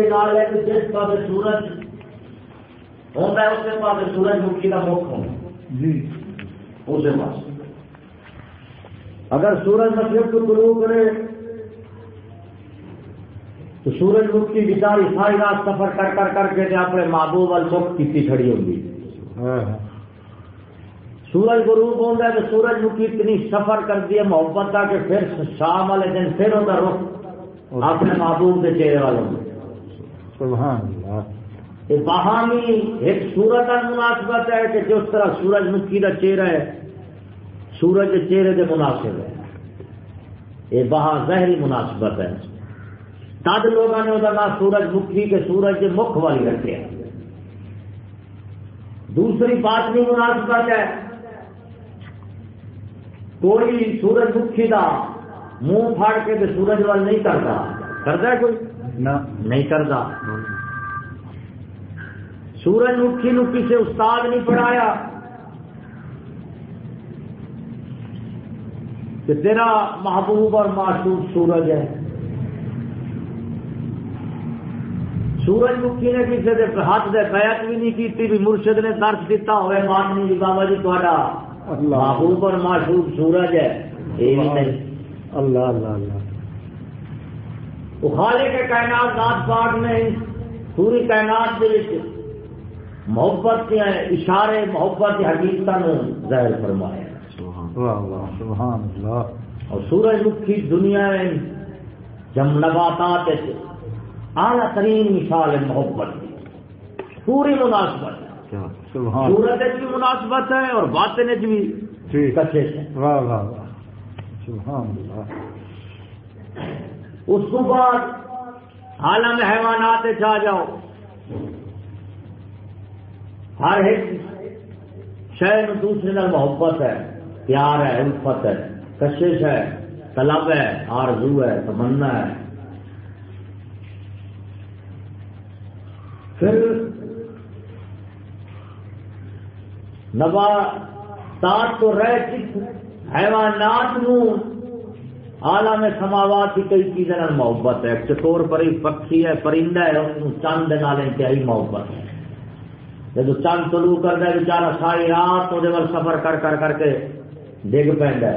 نال ہے کہ جس پاس سورج ہوتا ہے اس پاس سورج مکھی کا مکھ جی۔ اسے پاس۔ اگر سورج مشرق کو طلوع کرے تو سورج مکھ کی بیچاری ساری رات سفر کر کر کر کے اپنے محبوب وال مکھ کی کھڑی ہوگی ہاں۔ سورج غروب ہوتا ہے تو سورج مکھی اتنی سفر کرتی ہے محبت کا کہ پھر شام والے دن پھر ہوتا رخ اپنے محبوب کے چہرے والوں میں سبحان اللہ۔ یہ باہمی ایک سورج کا مناسبت ہے کہ جس طرح سورج مکھی کا چہرہ ہے سورج کے چہرے کے مناسب ہے۔ یہ بہا ظاہری مناسبت ہے۔ تد لوگوں نے وہ سورج مکھی کے سورج کے مکھ والی رکھے۔ ہیں دوسری بات بھی مناسبت ہے۔ کوئی سورج مکھی کا منہ پھاڑ کے سورج وال نہیں کرتا۔ کرتا ہے کوئی؟ نہ۔ نہیں کرتا۔ سورج مکھی نو کسی استاد نہیں پڑھایا۔ کہ تیرا محبوب اور معشوق سورج ہے۔ سورج مکھی نے کسی کے ہاتھ دے بیعت بھی نہیں کی بھی مرشد نے درس دیتا ہوئے ماننی جی بابا جی تھوڑا محبوب اور معشوق سورج ہے۔ یہ بھی نہیں اللہ۔ اللہ اللہ وہ خالے کے کائنات ذات پاک نے پوری کائنات کے محبت کے اشارے محبت کی حقیقت ظاہر فرمایا سبحان اللہ اور سورج مکھی دنیا میں جب نباتات اعلیٰ ترین مثال ہے محبت کی۔ پوری مناسبت سورج بھی مناسبت ہے اور باطن بھی ہے سبحان اللہ۔ اس کو بعد عالم حیوانات چاہ جاؤ۔ ہر ایک شہر دوسرے نال محبت ہے، پیار ہے، الفت ہے، کشش ہے، طلب ہے، آرزو ہے، تمنا ہے۔ پھر نباتات تو رہ حیوانات نو آلہ میں سماوات کی کئی چیزیں محبت ہے۔ چکور پری پکھی ہے، پرندہ ہے اس چند نال انتہائی محبت ہے۔ جب چند طلوع کرتا ہے بیچارہ ساری رات وہ سفر کر کر کر کے ڈگ ہے۔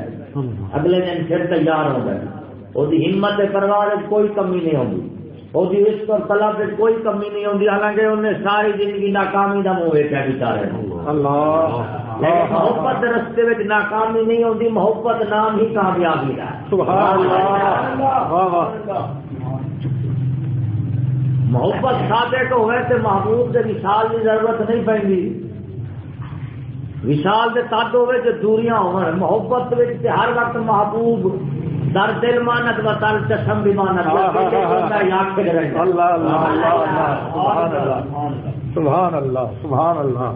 اگلے دن پھر تیار ہو گئے وہ ہمت پروار کوئی کمی نہیں ہوگی وہ عشق اور طلب سے کوئی کمی نہیں ہوتی حالانکہ انہیں ساری زندگی ناکامی کا منہ ویچا بیچارے اللہ۔ لیکن محبت رستے میں ناکامی نہیں ہوتی محبت نام ہی کامیابی ہے سبحان اللہ واہ واہ محبت صادق ہوئے تو محبوب کے وشال کی ضرورت نہیں پڑی وشال کے تد ہوئے تو دوریاں ہو محبت ہر وقت محبوب۔ در دل مانت و تر چشم بھی مانت سبحان اللہ سبحان اللہ۔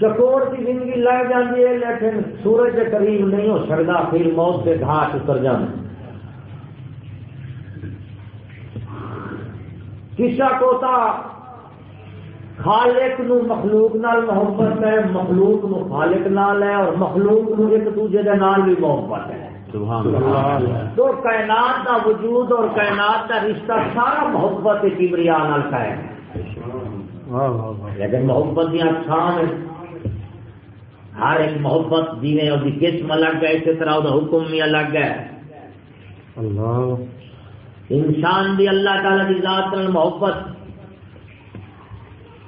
چکور کی زندگی لگ جاتی ہے لیکن سورج کے قریب نہیں ہو سکتا پھر موت کے گھاٹ اتر جانا کسا کوتا خالق نو مخلوق نال محبت ہے مخلوق نو خالق نال ہے اور مخلوق نو ایک دوجے کے نال بھی محبت ہے۔ تو کائنات کا وجود اور کائنات کا رشتہ سارا محبت کبریا نال کا ہے۔ لیکن محبت دیا اقسام ہے۔ ہر ایک محبت جیویں وہ قسم الگ ہے اسی طرح وہ حکم بھی الگ ہے۔ اللہ۔ انسان بھی اللہ تعالی کی ذات نال محبت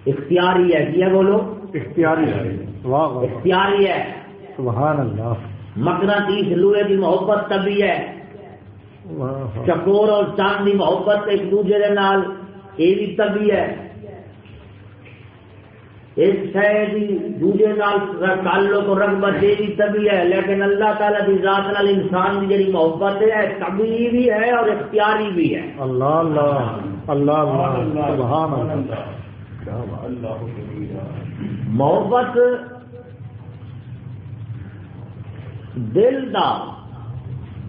اختیاری ہے کیا بولو؟ اختیاری ہے۔ واہ اختیاری ہے۔ سبحان اللہ۔ مکنا تیس لوہے کی محبت تبھی ہے۔ چکور اور چاند کی محبت ایک دوسرے کے نال یہ بھی تبھی ہے۔ ایک شہر دوسرے نال تعلق اور رغبت یہ بھی تبھی ہے لیکن اللہ تعالیٰ کی ذات نال انسان کی جڑی محبت ہے تبھی بھی ہے اور اختیاری بھی ہے۔ اللہ اللہ اللہ اللہ سبحان محبت دل دا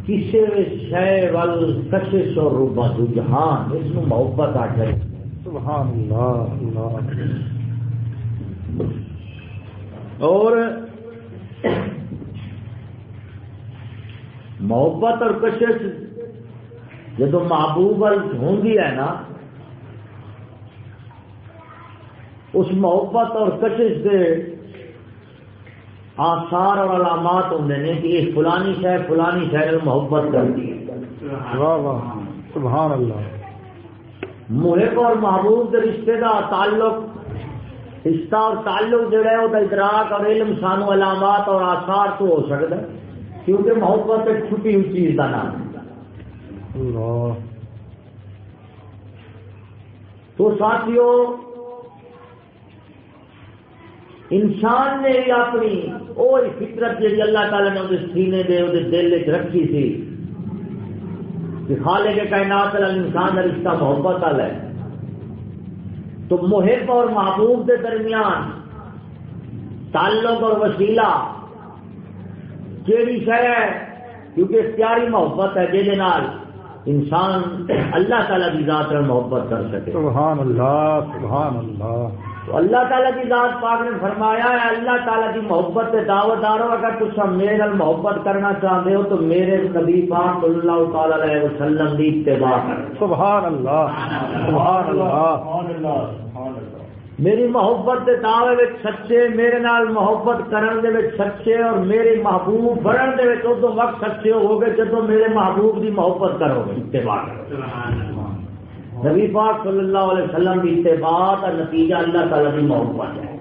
کسی شے ول کشش اور روبا رجحان اس محبت آ جائے سبحان اللہ اللہ۔ اور محبت اور کشش جب محبوب ول ہوندی ہے نا اس محبت اور کشش سے آثار اور علامات ہوں نے کہ یہ فلانی شہر فلانی شہر محبت کرتی ہے۔ سبحان اللہ۔ محب اور محبوب کے رشتے کا تعلق رشتہ اور تعلق جڑا ہے وہ ادراک اور علم سانو علامات اور آثار تو ہو سکتا ہے کیونکہ محبت ایک چھپی ہوئی چیز کا نام تو ساتھیوں انسان نے بھی اپنی وہ فطرت جی اللہ تعالی نے وہ سینے دے وہ دل چ رکھی تھی کہ خالے کے کائنات انسان کا رشتہ محبت والا ہے۔ تو محب اور محبوب کے درمیان تعلق اور وسیلہ کیڑی شہ ہے؟ کیونکہ اختیاری محبت ہے جہد نال انسان اللہ تعالی کی ذات میں محبت کر سکے۔ سبحان اللہ سبحان اللہ۔ تو اللہ تعالیٰ کی ذات پاک نے فرمایا ہے اللہ تعالیٰ کی محبت سے دعوت دارو اگر تم میرے محبت کرنا چاہتے ہو تو میرے نبی پاک صلی اللہ تعالی علیہ وسلم کی اتباع کرو۔ سبحان اللہ سبحان اللہ۔ میری محبت کے دعوے سچے میرے نال محبت کرن دے وچ سچے اور میرے محبوب بڑھن دے وچ ادو وقت سچے ہو گے جدو میرے محبوب کی محبت کرو گے اتباع کرو۔ نبی پاک صلی اللہ علیہ وسلم کی اتباع کا نتیجہ اللہ تعالیٰ کی محبت ہے۔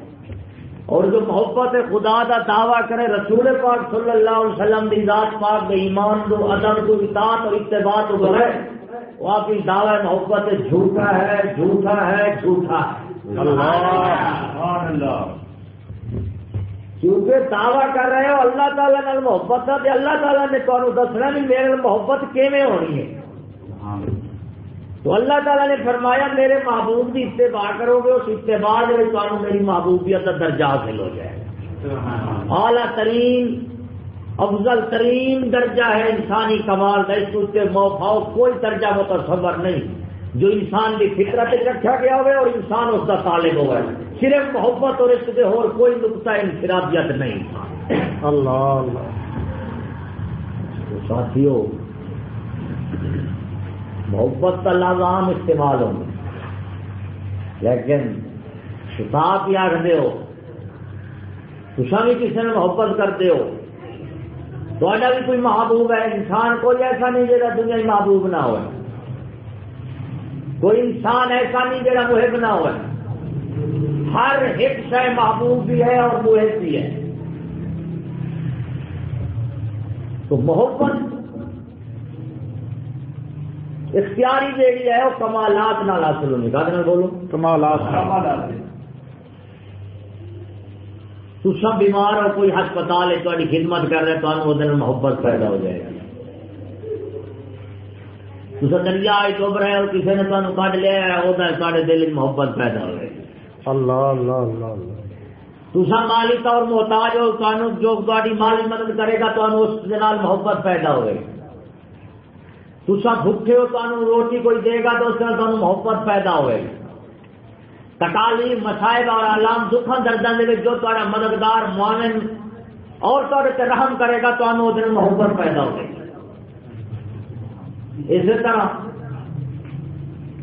اور جو محبت خدا کا دعویٰ کرے رسول پاک صلی اللہ علیہ وسلم کی ذات پاک کے ایمان کو ادب کو اطاعت اور اتباع کو کرے وہ آپ کی دعوی محبت جھوٹا ہے جھوٹا ہے جھوٹا ہے۔ کیونکہ دعویٰ کر رہے ہو اللہ تعالیٰ محبت ہے اللہ تعالیٰ نے تمہیں دسنا بھی میرے محبت کیویں ہونی ہے؟ تو اللہ تعالیٰ نے فرمایا میرے محبوب کی اتباع کرو گے اس اتباع تمہیں میری محبوبیت کا درجہ حاصل ہو جائے گا۔ اعلیٰ ترین افضل ترین درجہ ہے انسانی کمال کا اس کے موقع کوئی درجہ متصور نہیں۔ جو انسان کی فطرت رکھا گیا ہوئے اور انسان اس کا طالب ہوا ہے صرف محبت اور اس کے اور کوئی نقطہ انفرادیت نہیں۔ اللہ اللہ۔ ساتھیوں محبت کا لفظ عام استعمال ہوں۔ لیکن صاف ہی آخر ہو۔ تسا بھی کسی نے محبت کرتے ہو۔ تو بھی کوئی محبوب ہے۔ انسان کوئی ایسا نہیں جا دنیا محبوب نہ ہو کوئی انسان ایسا نہیں جا محب نہ ہو ہر ایک شہ محبوب بھی ہے اور محب بھی ہے۔ تو محبت اختیاری جیڑی ہے وہ کمالات نہ حاصل ہونی کا۔ بولو۔ کمالات۔ تسا بیمار ہو کوئی ہسپتال ہے تاری خدمت کر رہے تو وہ دن محبت پیدا ہو جائے گا تصا دریا چب رہے ہو کسی نے تمہیں کٹ لیا ہے وہ تے دل میں محبت پیدا ہو جائے اللہ اللہ اللہ اللہ۔ تسا مالک اور محتاج ہو جو تاری مالی مدد کرے گا تو اس کے نال محبت پیدا ہوئے تسا بھوکے ہو تمہیں روٹی کوئی دے گا تو اس کے تمہیں محبت پیدا ہوئے گی۔ تکالی مسائب اور علام دکھان دردوں کے جو تھوڑا مددگار معاون اور طور رحم کرے گا تو وہ دن محبت پیدا ہوئے گی۔ اسی طرح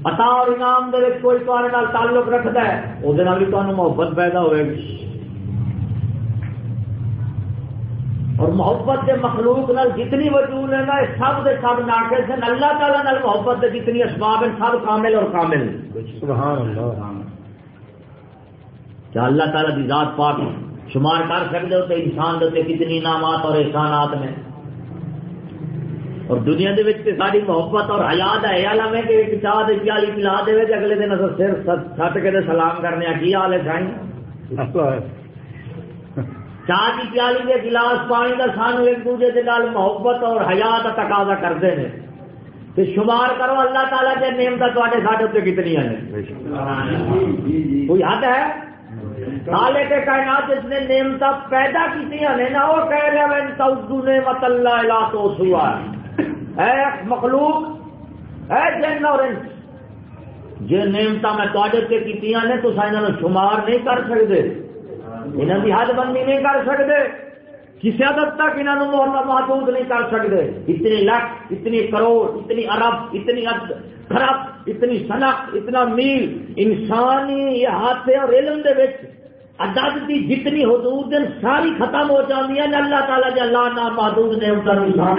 عطا اور انعام دے کوئی تعلق رکھتا ہے وہ بھی تمہیں محبت پیدا ہوئے گی۔ اور محبت کے مخلوق نال جتنی وجود ہے نا سب دے سب ناقص ہیں۔ اللہ تعالیٰ نال محبت دے جتنی اسباب ہیں سب کامل اور کامل۔ سبحان اللہ۔ کیا اللہ تعالیٰ کی ذات پاک شمار کر سکتے ہو تو انسان دے کتنی انعامات اور احسانات میں اور دنیا دے وچ ساری محبت اور حیات ہے عالم ہے کہ ایک چاہ دے پیالی پلا دے تے اگلے دن اصل سر سٹ کے سلام کرنے کی حال ہے سائیں؟ چاہ کی پیالی کے گلاس پانی کا سانو ایک دوسرے کے نال محبت اور حیات کا تقاضا کرتے ہیں۔ تو شمار کرو اللہ تعالیٰ کے نیم نعمت تے ساڈے اتنے کتنی ہیں۔ کوئی حد ہے؟ سالے کے کائنات جس نے نعمت پیدا کی نا وہ کہہ رہے ہیں تو نعمت اللہ لا تو سوا اے مخلوق، اے جن اور جی نعمت میں تے کی نے تو سائن شمار نہیں کر سکتے انہوں کی حد بندی نہیں کر سکتے کسی حد تک انہوں محلہ محدود نہیں کر سکتے اتنی لاکھ اتنی کروڑ اتنی ارب اتنی خراب اتنی سنک اتنا میل انسانی یہ ہاتھے اور علم دے وچ عدد کی جتنی حدود دن ساری ختم ہو جاتی ہیں اللہ تعالیٰ جی اللہ نہ محدود نے ان کا انسان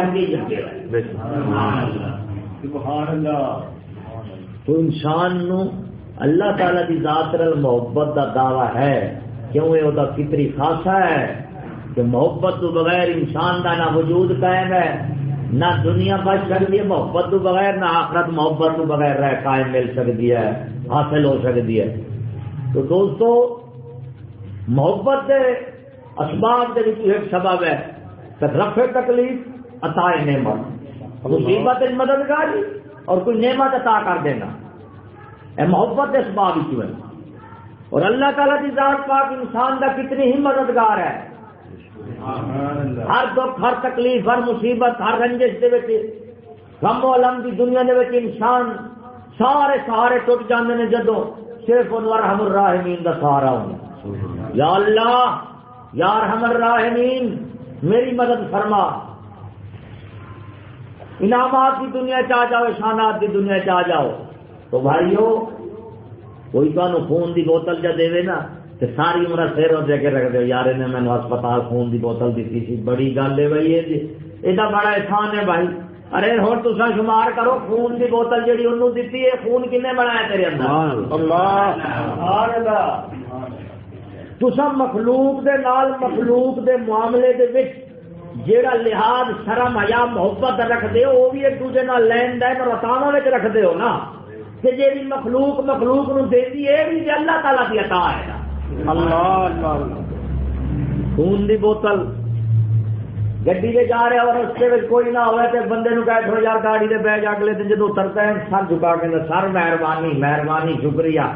تو انسان نو اللہ تعالیٰ کی ذات محبت کا دعویٰ ہے کیوں یہ فطری خاصا ہے کہ محبت تو بغیر انسان کا نہ وجود قائم ہے نہ دنیا بچ سکتی ہے محبت تو بغیر نہ آخرت محبت تو بغیر رہ قائم مل سکتی ہے حاصل ہو سکتی ہے۔ تو دوستو محبت کے اسباب کے ایک سبب ہے۔ رف تکلیف عطا نعمت۔ مصیبت مددگاری اور کوئی نعمت عطا کر دینا۔ اے محبت اسباب کی وجہ اور اللہ تعالیٰ کی ذات پاک انسان کا کتنی ہی مددگار ہے۔ ہر دکھ، ہر تکلیف، ہر مصیبت، ہر رنجش دے غم و علم کی دنیا دے انسان سارے سہارے ٹوٹ جانے نے جدو صرف ان رحم الراحمین کا سہارا ہونا۔ یا اللہ، یا رحم الراحمین، میری مدد فرما۔ انعامات کی دنیا چاہ جاؤ، شانات کی دنیا چاہ جاؤ۔ تو بھائیو کوئی تمہیں خون دی بوتل جا دے نا تو ساری عمر سیر دے کے رکھ دو یار نے مینو ہسپتال خون دی بوتل دیتی سی بڑی گل ہے بھائی یہ بڑا احسان ہے بھائی۔ ارے ہوں تو شمار کرو خون دی بوتل جی انہوں دیتی ہے خون کن بنایا تیرے اندر؟ تسا مخلوق دے نال مخلوق دے معاملے دے وچ جیڑا لحاظ شرم یا محبت رکھتے ہو وہ بھی ایک دوسرے نال لین دین اور اتاوا رکھتے ہو نا۔ کہ جی مخلوق مخلوق نو دے ہے بھی اللہ تعالیٰ کی عطا ہے۔ خون دی بوتل۔ گڈی دے جا رہے اور اس کے کوئی نہ ہوئے تے بندے نو کہے تھوڑا یار گاڑی دے بہ جا اگلے دن جدو اترتا ہے سر جھکا کے سر مہربانی مہربانی شکریہ۔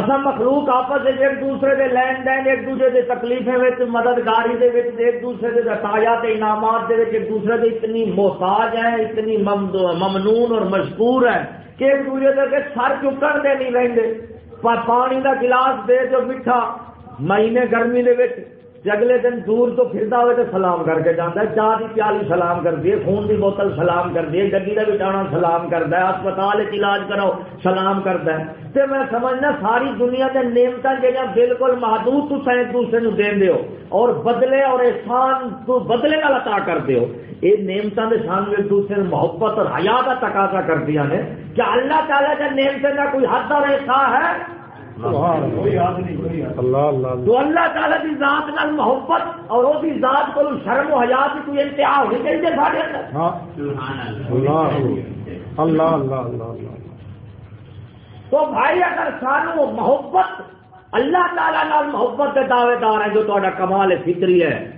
اصل مخلوق آپس ایک دوسرے کے لین دین، ایک دوسرے کے تکلیفیں مددگاری دے ایک دوسرے کے تاجات انعامات دے ایک دوسرے کے اتنی محتاج ہیں، اتنی ممنون اور مشکور ہے کہ ایک دوسرے کے سر چکن دے نہیں رہتے پانی کا گلاس دے جو میٹھا، مہینے گرمی دے جی اگلے دن دور تو پھرتا ہوئے تو سلام کر کے جانا ہے، چاہ کی پیالی سلام کر دیے خون کی بوتل سلام کر دیے گڈی کا بچانا سلام کرتا ہے اسپتال علاج کرو سلام کرتا ہے۔ تو میں سمجھنا ساری دنیا کے نعمت جہاں بالکل محدود تو ایک دوسرے نو دے ہو، اور بدلے اور احسان تو بدلے کا عطا کرتے ہو۔ یہ نعمت کے سان ایک دوسرے محبت اور حیا کا تقاضا کرتی ہیں کیا اللہ تعالیٰ کا نعمت کا کوئی حد اور احسان ہے؟ تو اللہ تعالی کی ذات نال محبت اور وہ ذات کو شرم و حیات کی کوئی انتہا ہونی چاہیے سارے اللہ. اللہ تو بھائی اگر سانو محبت اللہ تعالی نال محبت کے دعوے دار ہے جو تا کمال فطری ہے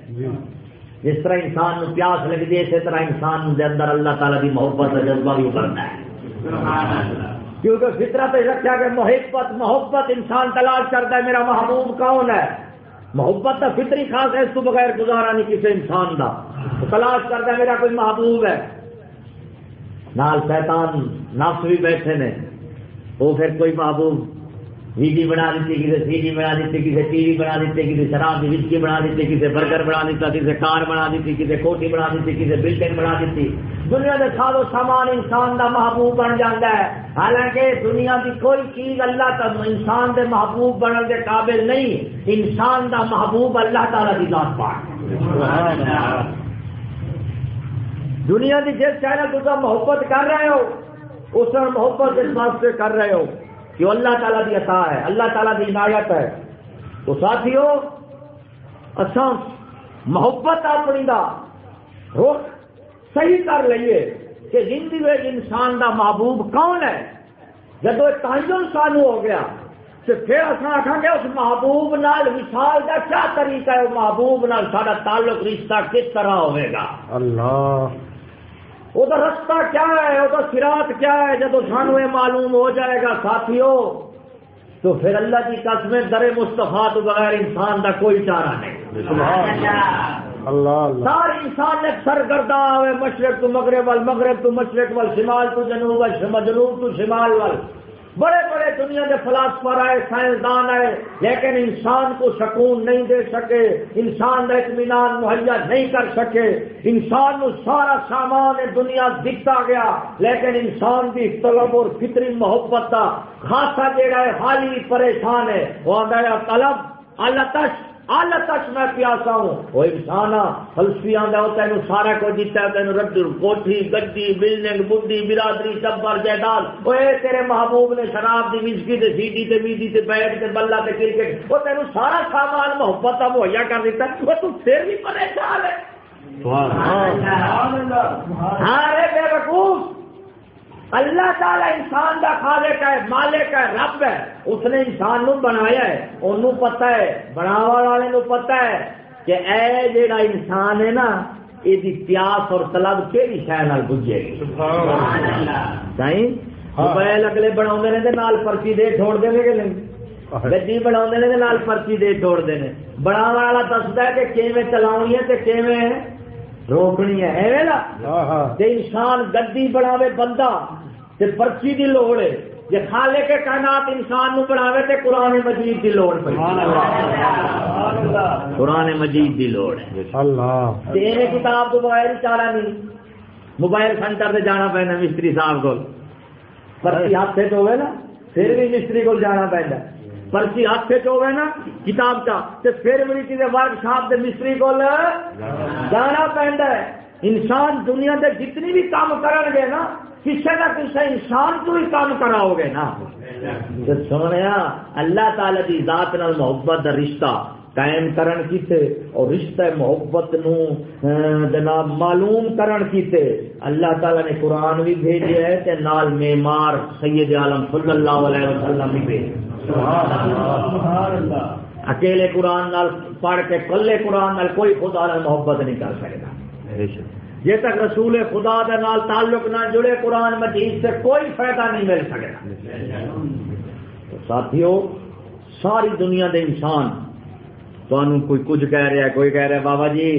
جس طرح انسان پیاس لگتی ہے اسی طرح انسان کے اندر اللہ تعالی کی محبت کا جذبہ بھی ابھرتا ہے۔ کیونکہ فطرت رکھا کہ محبت محبت انسان تلاش کرتا ہے، میرا محبوب کون ہے؟ محبت کا فطری خاص ہے، اس کو بغیر گزارا نہیں کسی انسان کا تلاش کرتا ہے، میرا کوئی محبوب ہے۔ نال شیطان، نفس بھی بیٹھے نے۔ وہ پھر کوئی محبوب وی جی بنا دیتی کسی سی ڈی بنا دیتی کسی ٹی وی بنا دیتے کسی شراب کی وسکی بنا دیتی کسی برگر بنا دیتا کسی کار بنا دیتی کسی کوٹی بنا دیتی کسی بلڈنگ بنا دیتی دنیا کے سارو سامان انسان کا محبوب بن جاتا ہے۔ حالانکہ دنیا کی کوئی چیز اللہ کا انسان کے محبوب بننے کے قابل نہیں۔ انسان کا محبوب اللہ تعالی کی ذات پاک۔ دنیا کی جس چینل تو محبت کر رہے ہو، اس محبت اس بات سے کر رہے ہو۔ کہ اللہ تعالیٰ کی عطا ہے، اللہ تعالیٰ کی عنایت ہے۔ تو ساتھیوں اچھا محبت اپنی دا رخ صحیح کر لیے کہ زندگی انسان دا محبوب کون ہے۔ جب وہ تعین سانو ہو گیا، تو پھر اصل آخان گے، اس محبوب نال مثال کا کیا طریقہ ہے؟ محبوب نال سارا تعلق رشتہ کس طرح ہوئے گا؟ اللہ۔ وہ تو رستہ کیا ہے؟ وہ تو سراط کیا ہے؟ جب سانو یہ معلوم ہو جائے گا ساتھیوں تو پھر اللہ کی قسم در مستفا تو بغیر انسان کا کوئی چارہ نہیں۔ اللہ۔ سارے انسان نے سرگردہ ہوئے مشرق تو مغرب وال مغرب تو مشرق وال شمال تو جنوب وال جنوب تو شمال وال بڑے بڑے دنیا کے فلاسفر آئے، سائنسدان آئے، لیکن انسان کو سکون نہیں دے سکے، انسان کا اطمینان مہیا نہیں کر سکے۔ انسان کو سارا سامان دنیا دکھتا گیا، لیکن انسان کی طلب اور فطری محبت کا خاصا جہا ہے، حالی پریشان ہے۔ وہ آدھا طلب التش اللہ تک میں پیاسا ہوں۔ وہ انسان فلسفی آدھا تین سارا کو جیتا تین رد کوٹھی گڈی بلڈنگ بڈی برادری ٹبر جائیداد وہ تیرے محبوب نے شراب دی وزکی تے سیٹی تے میڈی تے بیٹ تے بلا تے کرکٹ۔ وہ تین سارا سامان محبت کا مہیا کر دیتا وہ تو پھر بھی پریشان ہے۔ ہاں بے وقوف۔ اللہ تعالی انسان کا خالق ہے مالک ہے رب ہے۔ اس نے انسان نو بنایا ہے۔ انہوں پتا ہے بناو والے نو پتا ہے کہ اے جیڑا انسان ہے نا یہ پیاس اور طلب کہڑی شہر بجے گی موبائل اگلے بنا پرچی دے چھوڑ دیں کہ نہیں؟ گی بنا پرچی دے چھوڑ دے بنا والا دستا ہے کہ کیویں چلاونی ہے کیویں روکنی ہے۔ ایویں نا انسان گدی بناوے بندہ تے پرچی دی لوڑ ہے۔ جی خالے کے کائنات انسان نو بناوے تے قرآن مجید دی لوڑ پہ قرآن مجید دی لوڑ ہے۔ تیرے کتاب تو بغیر چارا نہیں۔ موبائل سینٹر سے جانا پہنا مستری صاحب کو پرچی ہاتھ سے ہوئے نا پھر بھی مستری کو جانا پہنا پرچی ہاتھ سے ہوئے نا کتاب کا تے پھر بھی کسی ورک شاپ سے مستری کو جانا پہنتا ہے۔ انسان دنیا کے جتنی بھی کام کرن گے نا کسی نہ کسی انسان تو ہی کام کراؤ گے نا۔ سونے اللہ تعالی کی ذات نال محبت کا رشتہ قائم کرن کیتے اور رشتہ محبت نو جناب معلوم کرن کیتے۔ اللہ تعالی نے قرآن بھی بھیجے ہے تے نال معمار سید عالم صلی اللہ علیہ وسلم بھی بھیجے۔ اکیلے قرآن نال پڑھ کے کلے قرآن نال کوئی خدا نال محبت نہیں کر سکتا۔ جی تک رسول خدا دے نال تعلق نہ جڑے قرآن مجید سے کوئی فائدہ نہیں مل سکے تو ساتھیوں ساری دنیا دے انسان تمہیں کوئی کچھ کہہ رہا ہے کوئی کہہ رہا ہے بابا جی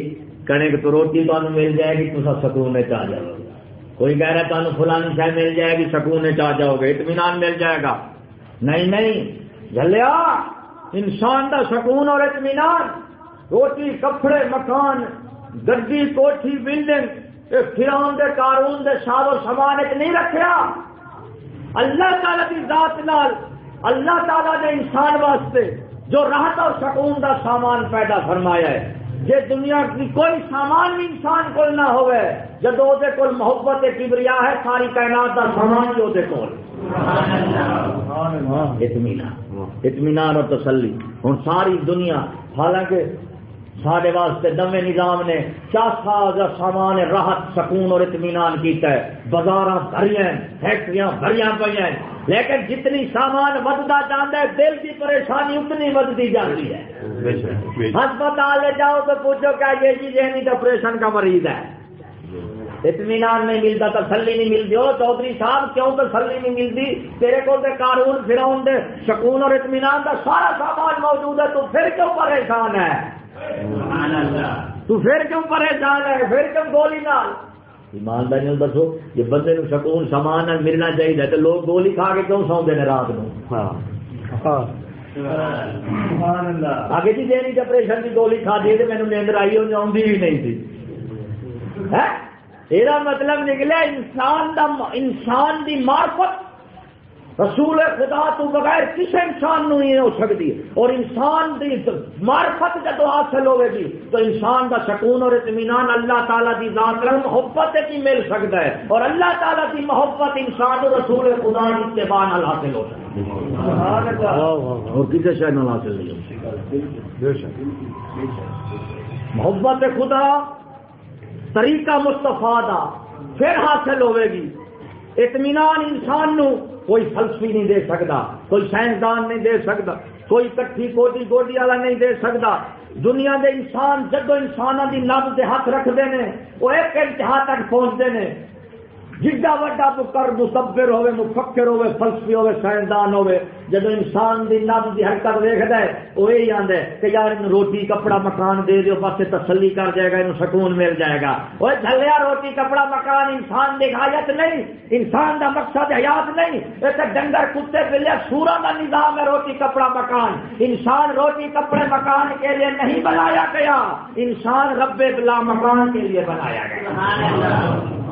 کنک تو روٹی تمہیں مل جائے گی تو سکون چ جاؤ گے کوئی کہہ رہا ہے تمہیں فلانی شاید مل جائے گی سکون چ جاؤ گے اطمینان مل جائے گا نہیں نہیں جلیا انسان کا سکون اور اطمینان روٹی کپڑے مکان گڈی کوٹھی بلڈنگ فرون دے کارون دے سارو سامان ایک نہیں رکھا اللہ تعالی کی ذات نال اللہ تعالی نے انسان واسطے جو راحت اور سکون دا سامان پیدا فرمایا ہے۔ جی دنیا کی کوئی سامان بھی انسان کو نہ ہوئے جب وہ کول محبت کبریا ہے ساری کائنات دا سامان بھی وہ کول۔ اطمینان۔ اطمینان اور تسلی۔ ہوں ساری دنیا حالانکہ سارے واسطے نوے نظام نے چاسا جا سامان راحت، سکون اور اطمینان کیتا ہے۔ بازار بھری ہیں، فیکٹریاں بھری پہ ہیں۔ لیکن جتنی سامان ودتا جانا ہے، دل کی پریشانی اتنی ودتی جاتی ہے۔ ہسپتال لے جاؤ تو پوچھو کیا یہ جی ذہنی ڈپریشن کا مریض ہے۔ اطمینان نہیں ملتا تسلی نہیں ملتی۔ ہو چودھری صاحب، کیوں تسلی نہیں ملتی؟ تیرے کو قانون فراؤن دے، سکون اور اطمینان کا سارا سامان موجود ہے، تو پھر کیوں پریشان ہے؟ تو پھر کیوں پریشان ہے پھر کیوں گولی نال؟ ایمانداری دسو جی بندے نو سکون سامان ملنا چاہیے تو لوگ گولی کھا کے کیوں سو دے رات نو ہاں۔ آگے جی دینی ڈپریشن کی گولی کھا دی تو مینو نیندر آئی ہو آدھی بھی نہیں تھی یہ مطلب نکلے انسان دا انسان دی مارفت رسول خدا تو بغیر کسی انسان نو نہیں ہو سکتی۔ اور انسان دی معرفت جب حاصل ہوئے گی تو انسان کا سکون اور اطمینان اللہ تعالیٰ کی ذات محبت کی مل سکتا ہے۔ اور اللہ تعالیٰ کی محبت انسان اور رسول خدا کی اتباع حاصل ہو سکتا ہے اور کسی شہر حاصل نہیں ہو محبت خدا طریقہ مستفا پھر حاصل ہوئے گی۔ اطمینان انسان نو کوئی فلسفی نہیں دے سکتا کوئی سائنسدان نہیں دے سکتا کوئی کٹھی کوٹی گوڈی والا نہیں دے سکتا دنیا دے انسان جدو انسان کی نب سے ہاتھ رکھتے ہیں وہ ایک انتہا تک پہنچتے ہیں جڈا وڈا بکر مصبر ہوے مفکر ہوے فلسفی ہوے سائنسدان ہوے جدو انسان دی نبض دی حرکت ویکھدا ہے، او یہی آندا ہے کہ یار انو روٹی، کپڑا، مکان دے دیو بس تسلی کر جائے گا انو سکون مل جائے گا۔ اوے جھلیا روٹی، کپڑا، مکان، انسان دی حیات نہیں، انسان دا مقصد حیات نہیں۔ اے تے ڈنگر، کتے، بلے سورا دا نظام ہے روٹی، کپڑا، مکان۔ انسان روٹی، کپڑے، مکان کے لیے نہیں بنایا گیا۔ انسان رب بلا مکان کے لیے بنایا گیا۔ سبحان اللہ۔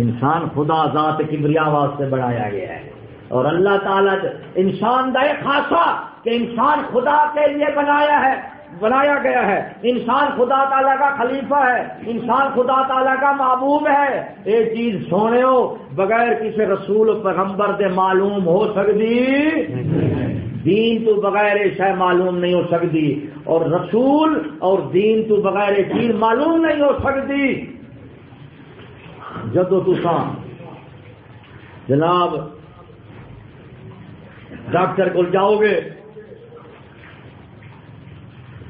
انسان خدا ذات کبریا واسطے بنایا گیا ہے۔ اور اللہ تعالیٰ انسان کا ایک خاصا کہ انسان خدا کے لیے بنایا ہے، بنایا گیا ہے۔ انسان خدا تعالیٰ کا خلیفہ ہے، انسان خدا تعالیٰ کا محبوب ہے۔ ایک چیز سونے ہو، بغیر کسی رسول پیغمبر دے معلوم ہو سکتی دین تو بغیر شہ معلوم نہیں ہو سکتی اور رسول اور دین تو بغیر چیز معلوم نہیں ہو سکتی جدو تسان جناب ڈاکٹر کو جاؤ گے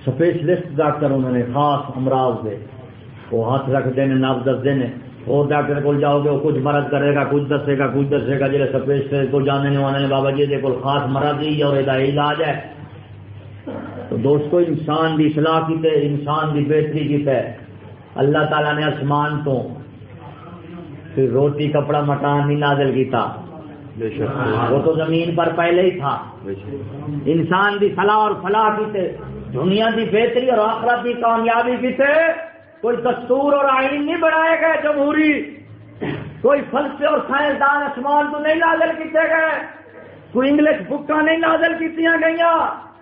سپیشلسٹ ڈاکٹر انہوں نے خاص امراض دے، وہ ہاتھ رکھ دینے نب دس دینے اور ڈاکٹر کو جاؤ گے، وہ کچھ مرض کرے گا، کچھ دسے گا، کچھ دسے گا جی سپیشلسٹ کو جانے والے بابا جی کو خاص مرض ہی اور یہ علاج ہے۔ تو دوستو، انسان کی اصلاح کی تے، انسان کی بہتری کی تے، اللہ تعالیٰ نے آسمان تو پھر روٹی کپڑا مکان نہیں نازل کیتا۔ وہ تو زمین پر پہلے ہی تھا۔ انسان دی فلاح اور فلاح کی تھے دنیا دی بہتری اور آخرت کی کامیابی کی تھے کوئی دستور اور آئین نہیں بنائے گئے جمہوری۔ کوئی فلسفے اور سائنسدان اسمان تو نہیں نازل کیتے گئے۔ کوئی انگلش بکا نہیں نازل کی گئی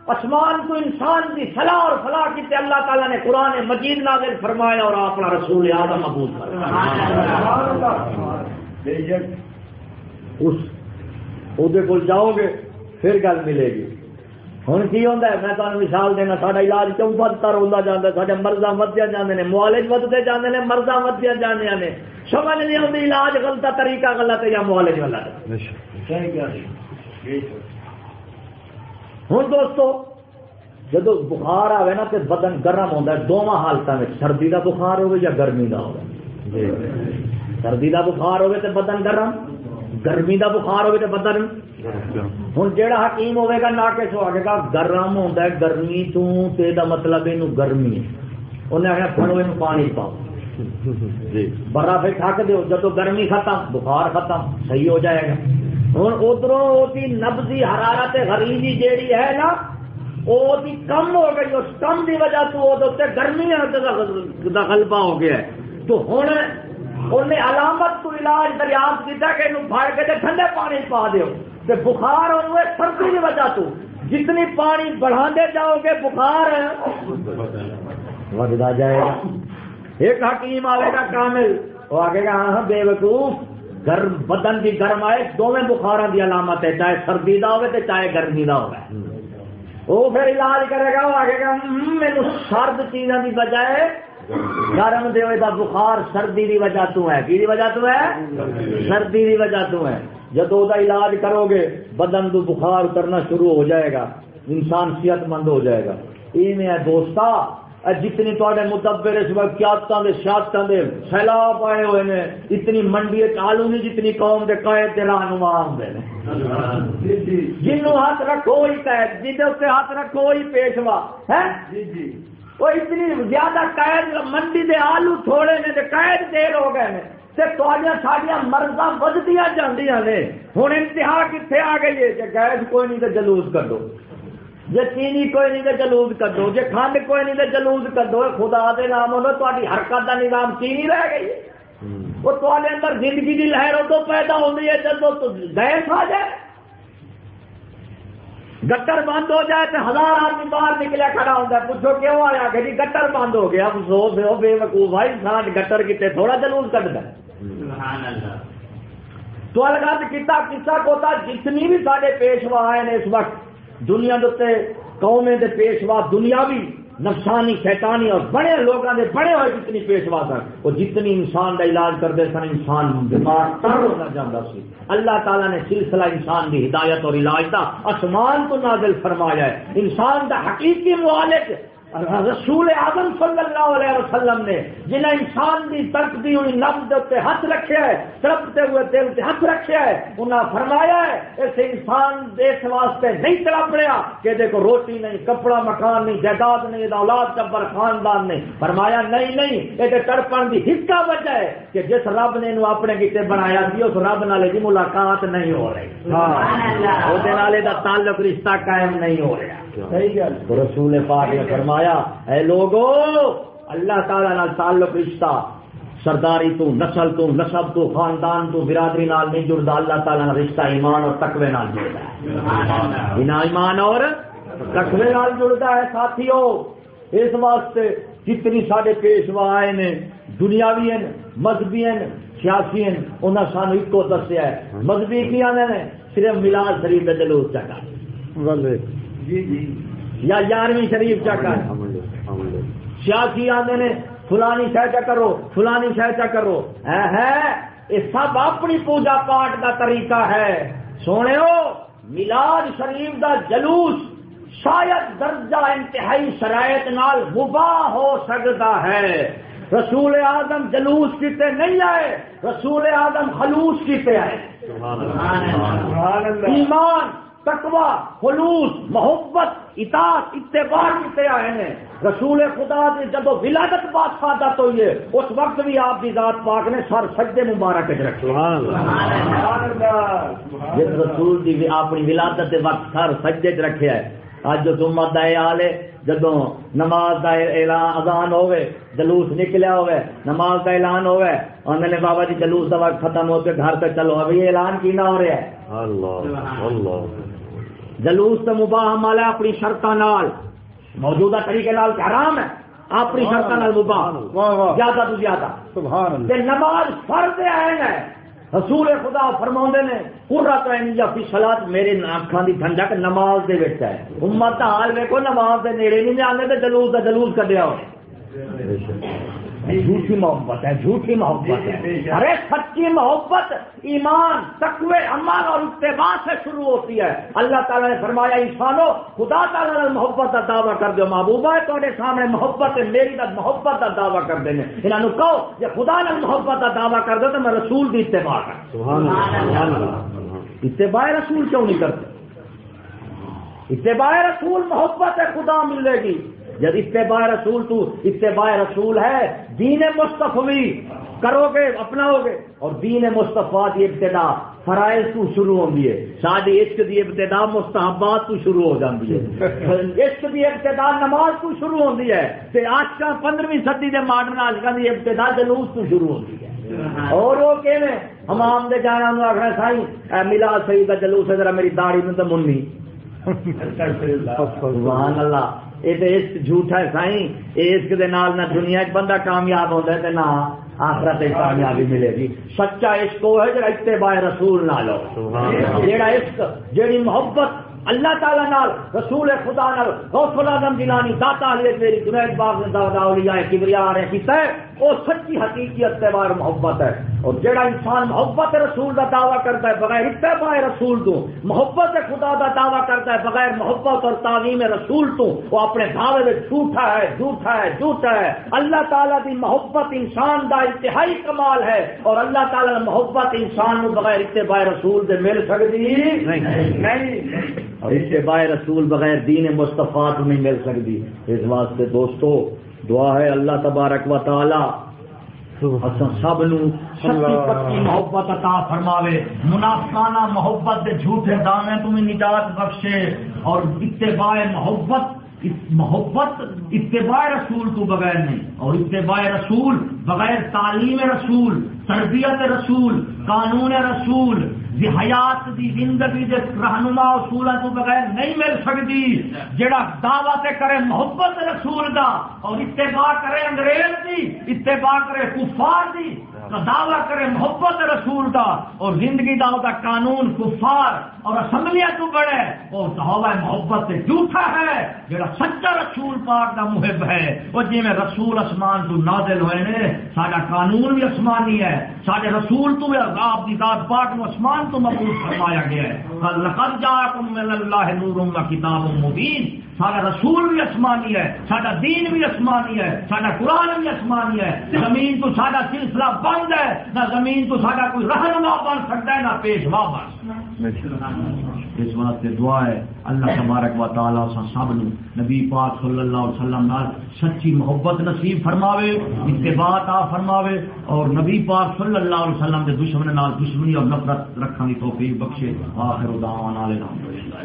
اسمان کو انسان کی فلاح اور فلاح کی اللہ تعالیٰ نے قرآن مجید نازل فرمایا اور اپنا رسول آدم ابود اس کو جاؤ گے پھر گل ملے گی ہوں کی ہوتا ہے میں تمہیں مثال دینا سارا علاج کیوں بدتا رولا جاتا سارے مرضا ودیا جانے نے موالج ودتے جانے نے مرضا ودیا جانے نے سمجھ نہیں آتی علاج غلط طریقہ غلط ہے یا موالج غلط ہے ہوں دوستو جدو بخار آئے نا تو بدن گرم ہوتا ہے دونوں حالتوں میں سردی کا بخار ہوگی یا گرمی کا ہوگا سردی کا بخار ہوگی تو بدن گرم گرمی کا بخار ہوگی تو بدن ہوں جہاں حکیم ہوے گا نہ کے سو آگے گا گرم ہوتا ہے گرمی تو مطلب یہ گرمی انہیں آخر پڑو یہ پانی پاؤ۔ جی۔ برف تھک دو جب گرمی ختم بخار ختم صحیح ہو جائے گا۔ ہوں ادھر نبزی حرارت غریبی جیڑی ہے نا وہ کم ہو گئی اس کم کی وجہ تو گرمی کا غلبہ ہو گیا تو ہوں انہیں علامت کو علاج دریافت کیا کہ پھڑ کے ٹھنڈے پانی پا دو بخار اور سردی کی وجہ تو جتنی پانی بڑھا دے جاؤ گے، بخار ودتا جائے گا۔ ایک حکیم آئے گا کامل، وہ آگے گا ہاں بے وقوف گرم بدن کی گرم آئے دونوں بخار کی علامت ہے، چاہے سردی کا ہوگا چاہے گرمی کا ہوگا وہ پھر علاج کرے گا، وہ آگے گا میرے سرد چیزوں کی بجائے گرم دے ہوئے دا بخار سردی کی وجہ تو ہے۔ کی وجہ تو ہے؟ سردی کی وجہ تو ہے۔ جب وہ علاج کرو گے، بدن تو بخار کرنا شروع ہو جائے گا۔ انسان صحت مند ہو جائے گا۔ یہ دوستا جتنی تے مدبر اس وقت قیادتوں کے سیاستوں کے سیلاب آئے ہوئے نے، اتنی منڈی آلو نہیں جتنی قوم کے قائد کے رہنما آتے ہیں جنوں ہاتھ رکھو ہی قید جن ہاتھ رکھو ہی پیشوا ہے وہ اتنی زیادہ قید منڈی دے آلو تھوڑے نے قید دیر ہو گئے سڈیا مرضا بدتی جاندیاں نے۔ ہوں انتہا کتنے آ گئی ہے گیس کوئی نہیں تو جلوس کر دو جی چینی کوئی نہیں تو جلوس کر دو جی کھنڈ کوئی نہیں تو جلوس کر دو خدا دے نام ہونا تاری حرکت کا نظام چینی رہ گئی وہ تے اندر زندگی کی لہر ادو پیدا ہوتی ہے جب گیس آ جائے۔ گٹر بند ہو جائے تو ہزار آدمی باہر نکلیا کھڑا ہوتا ہے۔ پوچھو کیوں آیا؟ کہ جی گٹر بند ہو گیا۔ سو سو بے وقوف بھائی سان گٹر کتنے تھوڑا جلوس کٹ گیا تو الگ کتا کسا کوتا جتنی بھی سارے پیشوا آئے اس وقت دنیا دے قومیں دے پیشوا دنیاوی نفسانی، شیطانی اور بڑے لوگوں کے بڑے ہوئے جتنی پیشوا سن، وہ جتنی انسان کا علاج کرتے سن، انسان بیمار تر ہونا چاہتا سی۔ اللہ تعالیٰ نے سلسلہ انسان کی ہدایت اور علاج کا آسمان کو نازل فرمایا ہے۔ انسان کا حقیقی معالج رسول اعظم صلی اللہ علیہ وسلم نے جنہیں انسان کی ترک دی ہوئی نبز اتنے ہاتھ رکھے ہے تڑپتے ہوئے دل سے ہاتھ رکھے ہے انہیں فرمایا ہے اس انسان اس واسطے نہیں تڑپ رہا کہ دیکھو روٹی نہیں کپڑا مکان نہیں جائیداد نہیں اولاد کبر خاندان نہیں۔ فرمایا نہیں نہیں یہ تڑپن کی حصہ وجہ ہے کہ جس رب نے انہوں اپنے کتے بنایا سی اس رب نالے کی ملاقات نہیں ہو رہی۔ وہ تعلق رشتہ قائم نہیں ہو رہا۔ تو رسول پاک نے فرمایا اے لوگو اللہ تعالی نال تعلق رشتہ سرداری تو نسل تو نسب تو خاندان تو برادری نال نہیں جڑتا اللہ تعالی نال رشتہ ایمان اور تقوی نال جڑتا ہے۔ بنا ایمان اور تقوی نال جڑتا ہے ساتھیو اس واسطے جتنی سارے پیشوا آئے نے دنیاوی ہیں مذہبی ہیں سیاسی ہیں انہیں سانو ایک دسیا ہے۔ مذہبی کی آنے نے؟ صرف ملاد شریف جلوس چکا یا یارویں شریف چکر سیاسی آدھے نے فلانی شہ چا کرو فلانی شہ چا کرو۔ ہے یہ سب اپنی پوجا پاٹ کا طریقہ ہے۔ سونے ملاد شریف دا جلوس شاید درجہ انتہائی شرائط نال مباح ہو سکتا ہے۔ رسول آدم جلوس کیتے نہیں آئے رسول آدم خلوص کیتے آئے۔ ایمان تکوا خلوص محبت اطاعت اتباع کیتے آئے ہیں۔ رسول خدا نے جب ولادت بات فادہ تو یہ اس وقت بھی آپ کی ذات پاک نے سر سجدے مبارک رکھے۔ جس رسول کی اپنی ولادت کے وقت سر سجدے چ رکھے ہے۔ اج جو تم مت آل ہے جدو نماز کا اعلان اذان ہوئے جلوس نکلیا ہوئے نماز کا اعلان ہوئے انہوں نے بابا جی جلوس کا وقت ختم ہو کے گھر پہ چلو ابھی اعلان کی نہ ہو رہا ہے۔ اللہ اللہ۔ جلوس تو مباح مالا اپنی شرط نال۔ موجودہ طریقے نال حرام ہے اپنی شرط نال مباح۔ زیادہ تو زیادہ۔ نماز فرض آئے ہے۔ رسول خدا فرما نے پورا تو یا سلاد میرے اکھان کی ٹھنڈک نماز دے ہے۔ امت حال ویکو نماز دے نیڑے نہیں آنے تو جلوس کا جلوس کڈیا ہو جھوٹی محبت ہے جھوٹی محبت ہے۔ ارے سچی محبت ایمان تقوی امان اور اتباع سے شروع ہوتی ہے۔ اللہ تعالیٰ نے فرمایا انسانوں خدا تعالیٰ نے محبت کا دعویٰ کر دو محبوبہ ہے تو سامنے محبت ہے میری کا محبت کا دعویٰ کر دینے۔ انہوں نے کہو کہ خدا نے محبت کا دعویٰ کر دو تو میں رسول کی اتباع کر۔ اتباع رسول کیوں نہیں کرتے؟ اتباع رسول محبت ہے خدا ملے گی۔ جب اتباع رسول تو اتباع رسول ہے، دین مستفی کرو گے اپناؤ گے اور دین مستفا کی ابتدا فرائض تو شروع ہوتی ہے۔ ساری عشق کی ابتدا، مستحبات تو شروع ہو جاتی ہے۔ عشق کی ابتدا، نماز تو شروع ہوتی ہے۔ آج کا پندرہویں سدی کے ماڈرن آج کی ابتدا جلوس تو شروع ہوتی ہے۔ اور وہ کہ ہم آم دے جانا آخر سائی، اے ملا سی کا جلوس ہے، ذرا میری داڑی میں تو منی سبحان اللہ۔ یہ تو عشق جھوٹا ہے سائیں عشق دے نال نہ دنیا چ بندہ کامیاب ہوتا ہے نہ آخرت کامیابی ملے گی سچا عشق وہ ہے جڑا اتباع رسول نہ لو جڑا عشق جڑی محبت اللہ تعالیٰ نال رسول خدا نال غوث العظم جلانی داتا علی میری جنید باغ نے دادا اولیاء کبریا رہے کیتا ہے وہ سچی حقیقی اتباع محبت ہے۔ اور جڑا انسان محبت رسول کا دعویٰ کرتا ہے بغیر اتباع رسول تو محبت خدا کا دعویٰ کرتا ہے بغیر محبت اور تعلیم رسول تو وہ اپنے دعوے میں جھوٹا ہے جھوٹا ہے جھوٹا ہے۔ اللہ تعالیٰ کی محبت انسان کا انتہائی کمال ہے اور اللہ تعالیٰ محبت انسان کو بغیر اتباع رسول سے مل سکتی۔ نہیں اور اس سے بائے رسول بغیر دین مصطفیٰ نہیں مل سکتی۔ اس واسطے دوستو دعا ہے اللہ تبارک و تعالی۔ سب پکی محبت عطا فرماوے۔ منافقانہ محبت دے جھوٹے دانے تمہیں نجات بخشے۔ اور اتباع محبت محبت اتباع رسول کو بغیر نہیں۔ اور اتباع رسول بغیر تعلیم رسول تربیت رسول قانون رسول حیات دی زندگی دے رہنما اصول تو بغیر نہیں مل سکتی، جڑا دعوی کرے محبت رسول دا اور اتباع کرے انگریز دی، اتباع کرے کفار دی دعویٰ کرے محبت رسول کا اور زندگی دا قانون کفار اور اسمبلیاں تو بڑے وہ دعوی محبت سے جھوٹا ہے، جڑا سچا رسول پاک دا محب ہے۔ وہ جی میں رسول اسمان تو نازل ہوئے نے سارا قانون بھی آسمانی ہے۔ سارے رسول تو بھی آپ کی ذات پاک نو اسمان تو محفوظ فرمایا گیا ہے۔ لقد جاءکم من اللہ نور و کتاب مبین سارا رسول بھی آسمانی ہے سارا دین بھی آسمانی ہے سارا قرآن بھی آسمانی ہے۔ زمین تو سارا سلسلہ بند ہے نہ زمین تو سارا کوئی رہنما بن سکتا ہے، نہ پیشوا بن سکتا اس واسطے دعا ہے، اللہ تبارک و تعالیٰ سا سب نو نبی پاک صلی اللہ علیہ وسلم نال سچی محبت نصیب فرماوے اتباع آ فرماوے، اور نبی پاک صلی اللہ علیہ وسلم کے دشمن نال دشمنی اور نفرت رکھنے کی توفیق بخشے۔ آخر دعوانا الحمدللہ۔